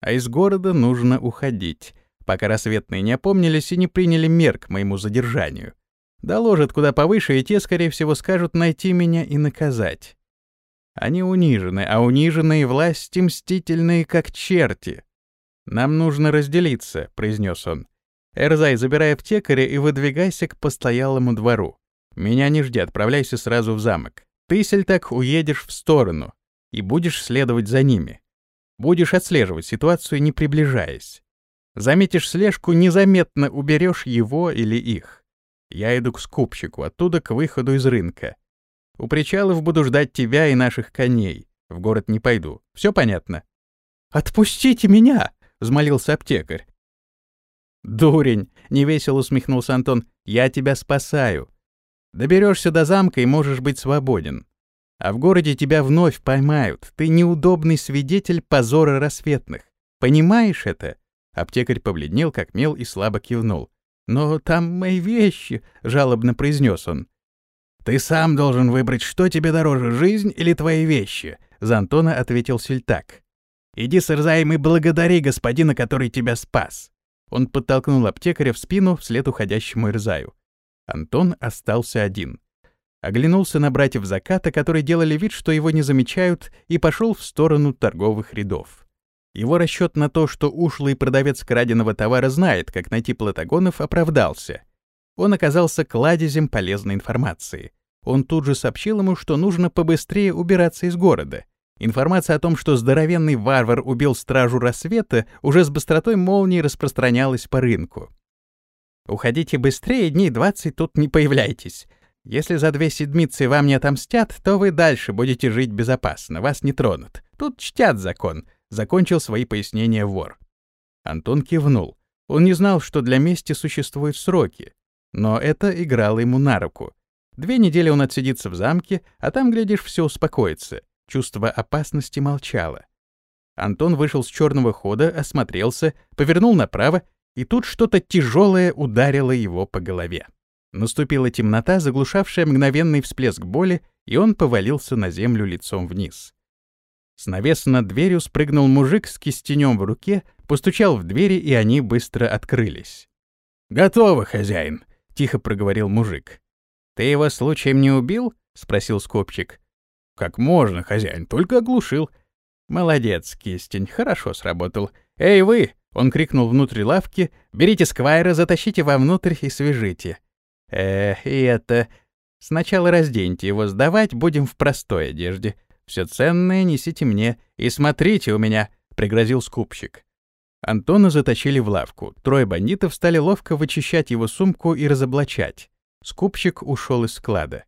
А из города нужно уходить пока рассветные не опомнились и не приняли мер к моему задержанию. Доложат куда повыше, и те, скорее всего, скажут найти меня и наказать. Они унижены, а униженные власти мстительные, как черти. «Нам нужно разделиться», — произнес он. «Эрзай, забирай аптекаря и выдвигайся к постоялому двору. Меня не жди, отправляйся сразу в замок. Ты, Сельтак, уедешь в сторону и будешь следовать за ними. Будешь отслеживать ситуацию, не приближаясь. Заметишь слежку, незаметно уберешь его или их. Я иду к скупщику, оттуда к выходу из рынка. У причалов буду ждать тебя и наших коней. В город не пойду. Все понятно?» «Отпустите меня!» — взмолился аптекарь. «Дурень!» — невесело усмехнулся Антон. «Я тебя спасаю. Доберешься до замка и можешь быть свободен. А в городе тебя вновь поймают. Ты неудобный свидетель позора рассветных. Понимаешь это?» Аптекарь побледнел, как мел, и слабо кивнул. «Но там мои вещи», — жалобно произнес он. «Ты сам должен выбрать, что тебе дороже, жизнь или твои вещи», — за Антона ответил Сельтак. «Иди с Ирзаем и благодари господина, который тебя спас». Он подтолкнул аптекаря в спину вслед уходящему Ирзаю. Антон остался один. Оглянулся на братьев заката, которые делали вид, что его не замечают, и пошел в сторону торговых рядов. Его расчет на то, что ушлый продавец краденого товара знает, как найти платагонов, оправдался. Он оказался кладезем полезной информации. Он тут же сообщил ему, что нужно побыстрее убираться из города. Информация о том, что здоровенный варвар убил стражу рассвета, уже с быстротой молнии распространялась по рынку. «Уходите быстрее, дней двадцать тут не появляйтесь. Если за две седмицы вам не отомстят, то вы дальше будете жить безопасно, вас не тронут. Тут чтят закон», — закончил свои пояснения вор. Антон кивнул. Он не знал, что для мести существуют сроки, но это играло ему на руку. Две недели он отсидится в замке, а там, глядишь, все успокоится. Чувство опасности молчало. Антон вышел с черного хода, осмотрелся, повернул направо, и тут что-то тяжелое ударило его по голове. Наступила темнота, заглушавшая мгновенный всплеск боли, и он повалился на землю лицом вниз. С навеса над дверью спрыгнул мужик с кистенем в руке, постучал в двери, и они быстро открылись. «Готово, хозяин», — тихо проговорил мужик. «Ты его случаем не убил?» — спросил скопчик. «Как можно, хозяин, только оглушил». «Молодец, кистень, хорошо сработал. Эй, вы!» — он крикнул внутрь лавки. «Берите сквайра, затащите вовнутрь и свяжите». «Эх, и это...» «Сначала разденьте его, сдавать будем в простой одежде. Все ценное несите мне и смотрите у меня», — пригрозил скупщик. Антона затащили в лавку. Трое бандитов стали ловко вычищать его сумку и разоблачать. Скупщик ушел из склада.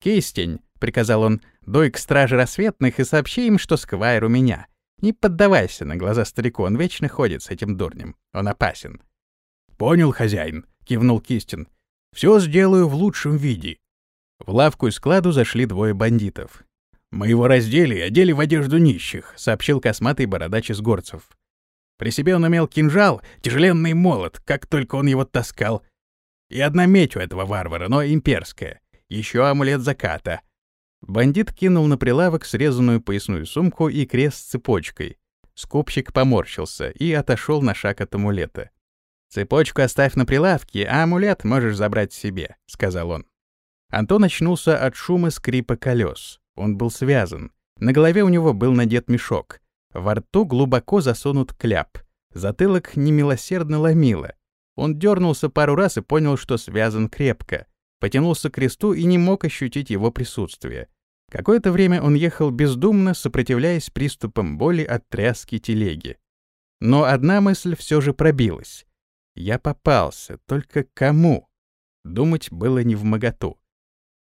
«Кистень», — приказал он, — «дуй к страже рассветных и сообщи им, что сквайр у меня. Не поддавайся на глаза старику, он вечно ходит с этим дурнем. Он опасен». «Понял, хозяин», — кивнул Кистин. «Все сделаю в лучшем виде». В лавку и складу зашли двое бандитов. «Мы его раздели и одели в одежду нищих», — сообщил косматый бородач из горцев. При себе он имел кинжал, тяжеленный молот, как только он его таскал. И одна меч у этого варвара, но имперская. Еще амулет заката. Бандит кинул на прилавок срезанную поясную сумку и крест с цепочкой. Скупщик поморщился и отошел на шаг от амулета. «Цепочку оставь на прилавке, а амулет можешь забрать себе», — сказал он. Антон очнулся от шума скрипа колес. Он был связан. На голове у него был надет мешок. Во рту глубоко засунут кляп. Затылок немилосердно ломило. Он дернулся пару раз и понял, что связан крепко. Потянулся к кресту и не мог ощутить его присутствие. Какое-то время он ехал бездумно, сопротивляясь приступам боли от тряски телеги. Но одна мысль все же пробилась. Я попался, только кому? Думать было не в моготу.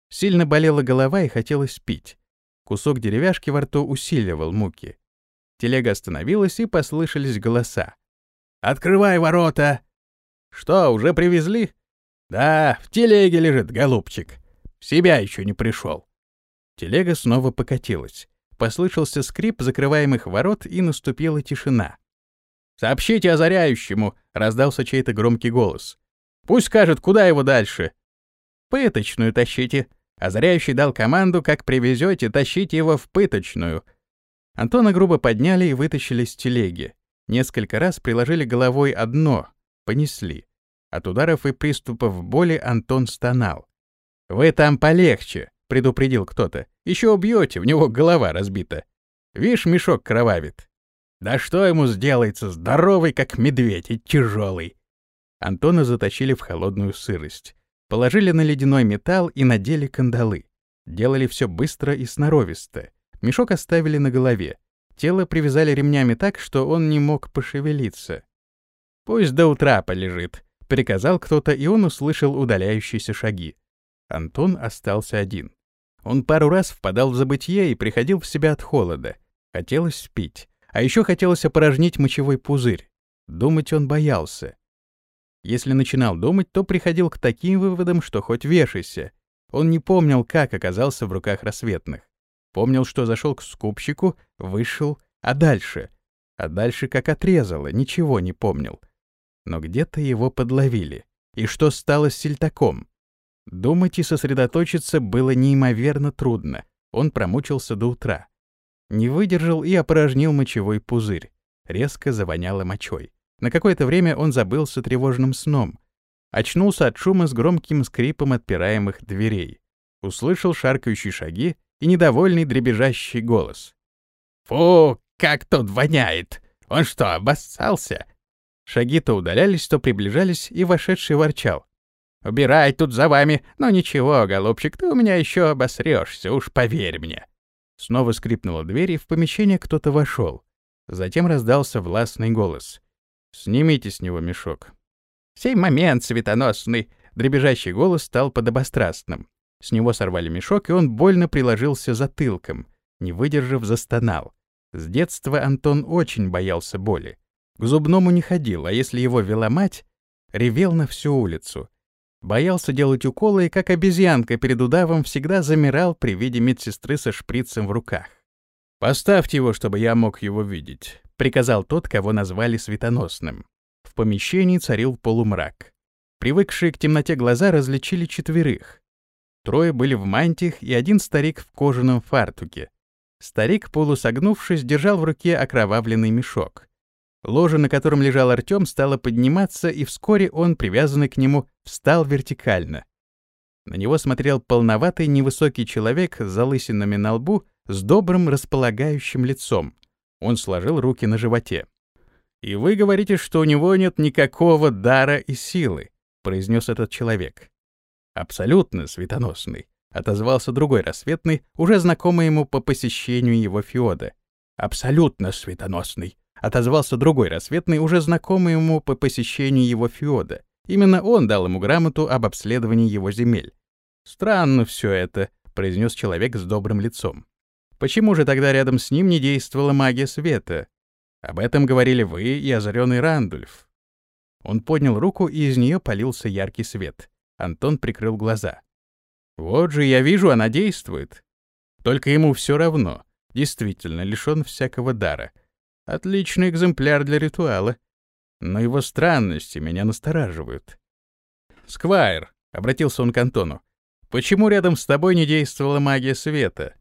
Сильно болела голова и хотелось пить. Кусок деревяшки во рту усиливал муки. Телега остановилась, и послышались голоса. «Открывай ворота!» «Что, уже привезли?» «Да, в телеге лежит, голубчик. В себя еще не пришел». Телега снова покатилась. Послышался скрип закрываемых ворот, и наступила тишина. «Сообщите озаряющему!» — раздался чей-то громкий голос. «Пусть скажет, куда его дальше». «Пыточную тащите». Озаряющий дал команду, как привезете, тащите его в пыточную — Антона грубо подняли и вытащили с телеги. Несколько раз приложили головой одно, понесли. От ударов и приступов боли Антон стонал. «Вы там полегче», — предупредил кто-то. «Еще убьете, в него голова разбита. Вишь, мешок кровавит. Да что ему сделается, здоровый, как медведь, и тяжелый». Антона затащили в холодную сырость. Положили на ледяной металл и надели кандалы. Делали все быстро и сноровисто. Мешок оставили на голове. Тело привязали ремнями так, что он не мог пошевелиться. «Пусть до утра полежит», — приказал кто-то, и он услышал удаляющиеся шаги. Антон остался один. Он пару раз впадал в забытье и приходил в себя от холода. Хотелось пить. А еще хотелось опорожнить мочевой пузырь. Думать он боялся. Если начинал думать, то приходил к таким выводам, что хоть вешайся. Он не помнил, как оказался в руках рассветных. Помнил, что зашел к скупщику, вышел, а дальше? А дальше как отрезало, ничего не помнил. Но где-то его подловили. И что стало с сельтаком? Думать и сосредоточиться было неимоверно трудно. Он промучился до утра. Не выдержал и опорожнил мочевой пузырь. Резко завоняло мочой. На какое-то время он забылся тревожным сном. Очнулся от шума с громким скрипом отпираемых дверей. Услышал шаркающие шаги и недовольный дребезжащий голос. «Фу, как тут воняет! Он что, обоссался?» Шаги то удалялись, то приближались, и вошедший ворчал. «Убирай тут за вами, но ничего, голубчик, ты у меня еще обосрешься, уж поверь мне». Снова скрипнула дверь, и в помещение кто-то вошел. Затем раздался властный голос. «Снимите с него мешок». «Сей момент, светоносный!» Дребезжащий голос стал подобострастным. С него сорвали мешок, и он больно приложился затылком. Не выдержав, застонал. С детства Антон очень боялся боли. К зубному не ходил, а если его вела мать, ревел на всю улицу. Боялся делать уколы и, как обезьянка перед удавом, всегда замирал при виде медсестры со шприцем в руках. «Поставьте его, чтобы я мог его видеть», — приказал тот, кого назвали светоносным. В помещении царил полумрак. Привыкшие к темноте глаза различили четверых. Трое были в мантиях и один старик в кожаном фартуке. Старик, полусогнувшись, держал в руке окровавленный мешок. Ложе, на котором лежал Артем, стало подниматься, и вскоре он, привязанный к нему, встал вертикально. На него смотрел полноватый невысокий человек с залысинами на лбу, с добрым располагающим лицом. Он сложил руки на животе. «И вы говорите, что у него нет никакого дара и силы», — произнес этот человек. «Абсолютно светоносный», — отозвался другой рассветный, уже знакомый ему по посещению его феода. «Абсолютно светоносный», — отозвался другой рассветный, уже знакомый ему по посещению его феода. Именно он дал ему грамоту об обследовании его земель. «Странно все это», — произнес человек с добрым лицом. «Почему же тогда рядом с ним не действовала магия света? Об этом говорили вы и озаренный Рандульф». Он поднял руку, и из нее полился яркий свет. Антон прикрыл глаза. «Вот же, я вижу, она действует. Только ему все равно. Действительно, лишен всякого дара. Отличный экземпляр для ритуала. Но его странности меня настораживают». «Сквайр», — обратился он к Антону, — «почему рядом с тобой не действовала магия света?»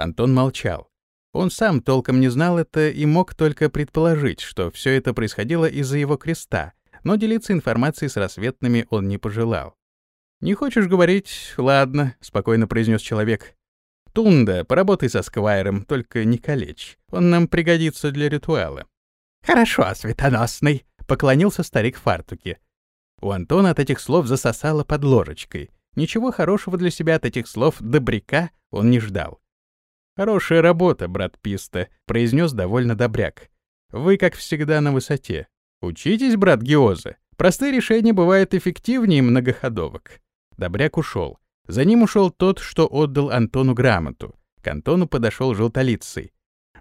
Антон молчал. Он сам толком не знал это и мог только предположить, что все это происходило из-за его креста, но делиться информацией с рассветными он не пожелал. «Не хочешь говорить? Ладно», — спокойно произнес человек. «Тунда, поработай со Сквайром, только не калечь. Он нам пригодится для ритуала». «Хорошо, светоносный», — поклонился старик фартуке. У Антона от этих слов засосало под ложечкой. Ничего хорошего для себя от этих слов добряка он не ждал. «Хорошая работа, брат Писта», — произнес довольно добряк. «Вы, как всегда, на высоте. Учитесь, брат Геоза. Простые решения бывают эффективнее многоходовок». Добряк ушел. За ним ушел тот, что отдал Антону грамоту. К Антону подошел желтолицый.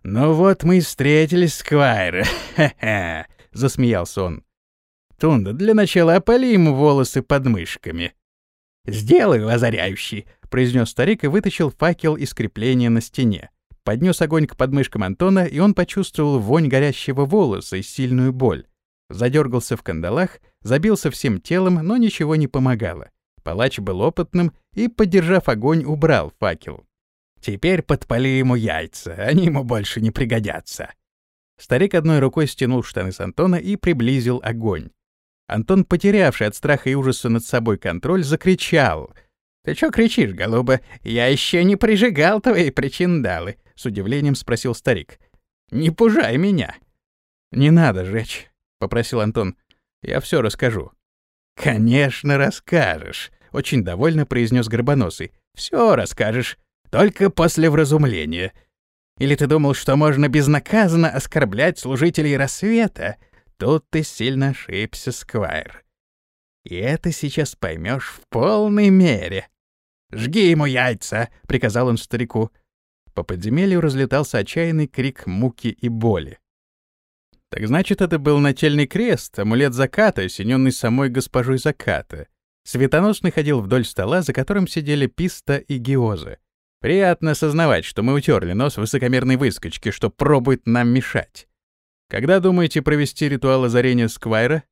«Ну вот мы и встретились, Сквайр. Ха-ха!» — засмеялся он. «Тунда, для начала опали ему волосы под мышками». «Сделаю, озаряющий!» — произнес старик и вытащил факел из крепления на стене. Поднес огонь к подмышкам Антона, и он почувствовал вонь горящего волоса и сильную боль. Задергался в кандалах, забился всем телом, но ничего не помогало. Палач был опытным и, поддержав огонь, убрал факел. «Теперь подпали ему яйца, они ему больше не пригодятся». Старик одной рукой стянул штаны с Антона и приблизил огонь. Антон, потерявший от страха и ужаса над собой контроль, закричал. «Ты чё кричишь, голуба? Я еще не прижигал твои причиндалы», — с удивлением спросил старик. «Не пужай меня». «Не надо жечь», — попросил Антон. «Я все расскажу». «Конечно, расскажешь», — очень довольно произнес Горбоносый. «Все расскажешь, только после вразумления. Или ты думал, что можно безнаказанно оскорблять служителей рассвета? Тут ты сильно ошибся, Сквайр. И это сейчас поймешь в полной мере. «Жги ему яйца!» — приказал он старику. По подземелью разлетался отчаянный крик муки и боли. Так значит, это был нательный крест, амулет заката, осененный самой госпожой заката. Светоносный ходил вдоль стола, за которым сидели Писта и Геоза. Приятно осознавать, что мы утерли нос высокомерной выскочки, что пробует нам мешать. Когда думаете провести ритуал озарения Сквайра?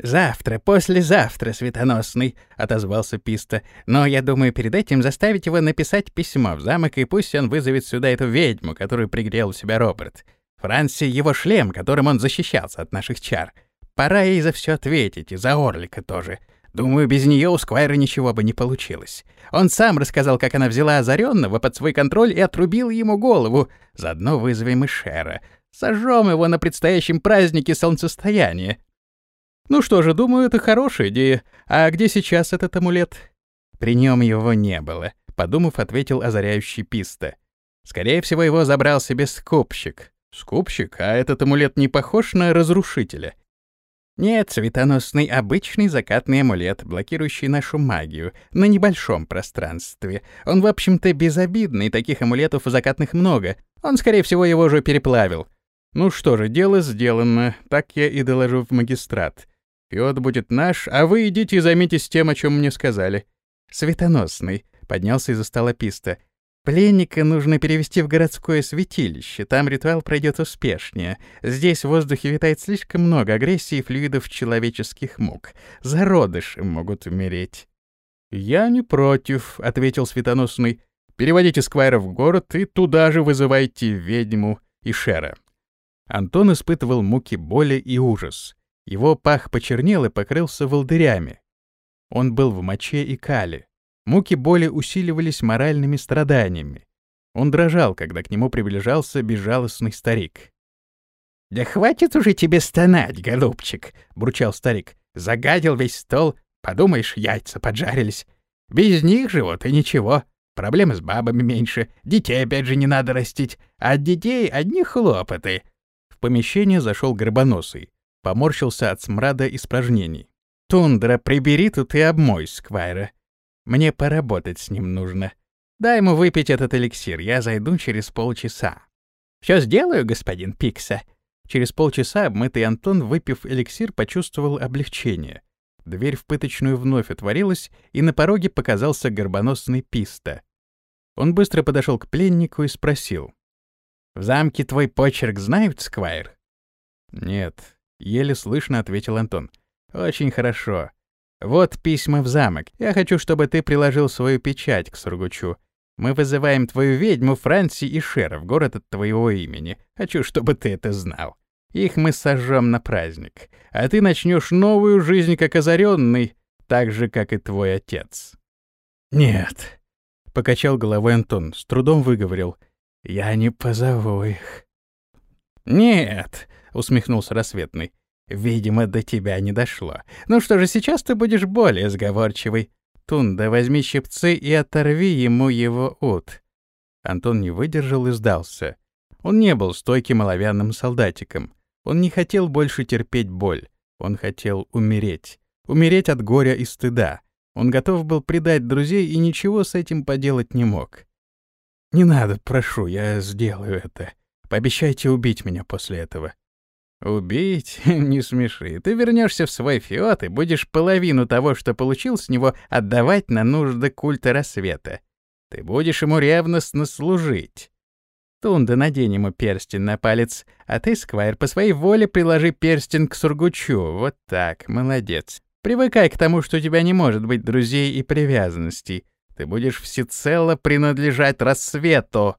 «Завтра, послезавтра, светоносный», — отозвался Писта. «Но я думаю перед этим заставить его написать письмо в замок, и пусть он вызовет сюда эту ведьму, которую пригрел у себя Роберт. Франси — его шлем, которым он защищался от наших чар. Пора ей за все ответить, и за Орлика тоже. Думаю, без нее у Сквайра ничего бы не получилось. Он сам рассказал, как она взяла озаренного под свой контроль и отрубила ему голову. Заодно вызовем и Шера. Сожжем его на предстоящем празднике солнцестояния. Ну что же, думаю, это хорошая идея. А где сейчас этот амулет? При нем его не было, подумав, ответил озаряющий Писта. Скорее всего, его забрал себе скупщик. Скупщик? А этот амулет не похож на разрушителя? Нет, светоносный обычный закатный амулет, блокирующий нашу магию на небольшом пространстве. Он, в общем-то, безобидный, таких амулетов закатных много. Он, скорее всего, его уже переплавил. Ну что же, дело сделано, так я и доложу в магистрат. Фиот будет наш, а вы идите и займитесь тем, о чем мне сказали. Светоносный, поднялся из-за стола Писта. Пленника нужно перевести в городское святилище, там ритуал пройдет успешнее. Здесь в воздухе витает слишком много агрессии и флюидов человеческих мук. Зародыши могут умереть. «Я не против», — ответил Светоносный. «Переводите Сквайра в город и туда же вызывайте ведьму и Шера». Антон испытывал муки боли и ужас. Его пах почернел и покрылся волдырями. Он был в моче и кале. Муки боли усиливались моральными страданиями. Он дрожал, когда к нему приближался безжалостный старик. «Да хватит уже тебе стонать, голубчик!» — бурчал старик. «Загадил весь стол. Подумаешь, яйца поджарились. Без них же вот и ничего. Проблемы с бабами меньше. Детей опять же не надо растить. А от детей одни хлопоты». В помещение зашел горбоносый. Поморщился от смрада испражнений. «Тундра, прибери тут и обмой Сквайра. Мне поработать с ним нужно. Дай ему выпить этот эликсир, я зайду через полчаса. Все сделаю, господин Пикса. Через полчаса обмытый Антон, выпив эликсир, почувствовал облегчение. Дверь в пыточную вновь отворилась, и на пороге показался горбоносный Писта. Он быстро подошел к пленнику и спросил. «В замке твой почерк знают, Сквайр?» «Нет», — еле слышно ответил Антон. «Очень хорошо. Вот письма в замок. Я хочу, чтобы ты приложил свою печать к Сургучу. Мы вызываем твою ведьму Франси и Шера в город от твоего имени. Хочу, чтобы ты это знал. Их мы сожжем на праздник. А ты начнешь новую жизнь как озаренный, так же, как и твой отец. Нет, — покачал головой Антон, с трудом выговорил. Я не позову их. Нет, — усмехнулся Рассветный. Видимо, до тебя не дошло. Ну что же, сейчас ты будешь более сговорчивый. Тунда, возьми щипцы и оторви ему его ут. Антон не выдержал и сдался. Он не был стойким оловянным солдатиком. Он не хотел больше терпеть боль. Он хотел умереть. Умереть от горя и стыда. Он готов был предать друзей и ничего с этим поделать не мог. «Не надо, прошу, я сделаю это. Пообещайте убить меня после этого». «Убить? (laughs) Не смеши. Ты вернешься в свой фиот и будешь половину того, что получил с него, отдавать на нужды культа рассвета. Ты будешь ему ревностно служить. Тунда, надень ему перстень на палец, а ты, Сквайр, по своей воле приложи перстень к Сургучу. Вот так, молодец. Привыкай к тому, что у тебя не может быть друзей и привязанностей. Ты будешь всецело принадлежать рассвету».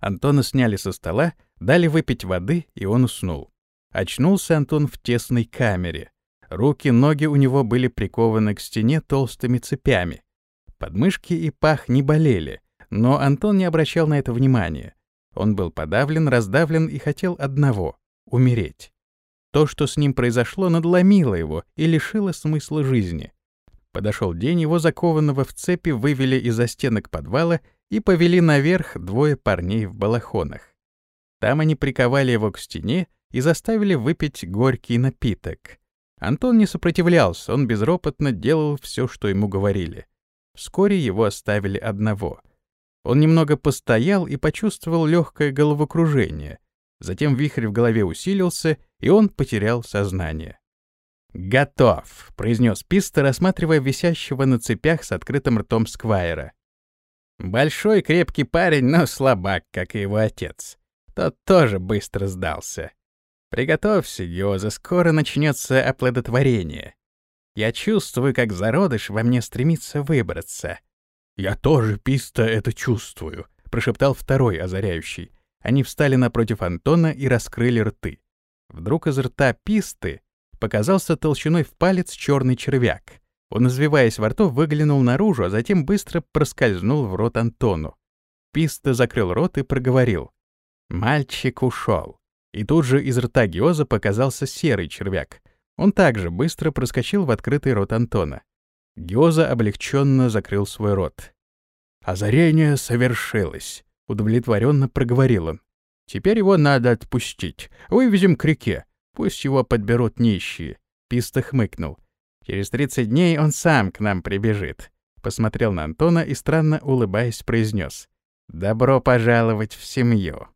Антона сняли со стола, дали выпить воды, и он уснул. Очнулся Антон в тесной камере. Руки, ноги у него были прикованы к стене толстыми цепями. Подмышки и пах не болели, но Антон не обращал на это внимания. Он был подавлен, раздавлен и хотел одного — умереть. То, что с ним произошло, надломило его и лишило смысла жизни. Подошел день, его закованного в цепи вывели из-за стенок подвала и повели наверх двое парней в балахонах. Там они приковали его к стене и заставили выпить горький напиток. Антон не сопротивлялся, он безропотно делал все, что ему говорили. Вскоре его оставили одного. Он немного постоял и почувствовал легкое головокружение. Затем вихрь в голове усилился, и он потерял сознание. «Готов», — произнес Писта, рассматривая висящего на цепях с открытым ртом Сквайра. Большой крепкий парень, но слабак, как и его отец. Тот тоже быстро сдался. Приготовься, Геоза, скоро начнется оплодотворение. Я чувствую, как зародыш во мне стремится выбраться. «Я тоже, Писта, это чувствую», — прошептал второй озаряющий. Они встали напротив Антона и раскрыли рты. Вдруг из рта Писты показался толщиной в палец черный червяк. Он, извиваясь во рту, выглянул наружу, а затем быстро проскользнул в рот Антону. Писта закрыл рот и проговорил. Мальчик ушел. И тут же из рта Геоза показался серый червяк. Он также быстро проскочил в открытый рот Антона. Геоза облегченно закрыл свой рот. «Озарение совершилось», — удовлетворенно проговорил он. «Теперь его надо отпустить. Вывезем к реке. Пусть его подберут нищие». Писта хмыкнул. «Через 30 дней он сам к нам прибежит». Посмотрел на Антона и, странно улыбаясь, произнес. «Добро пожаловать в семью».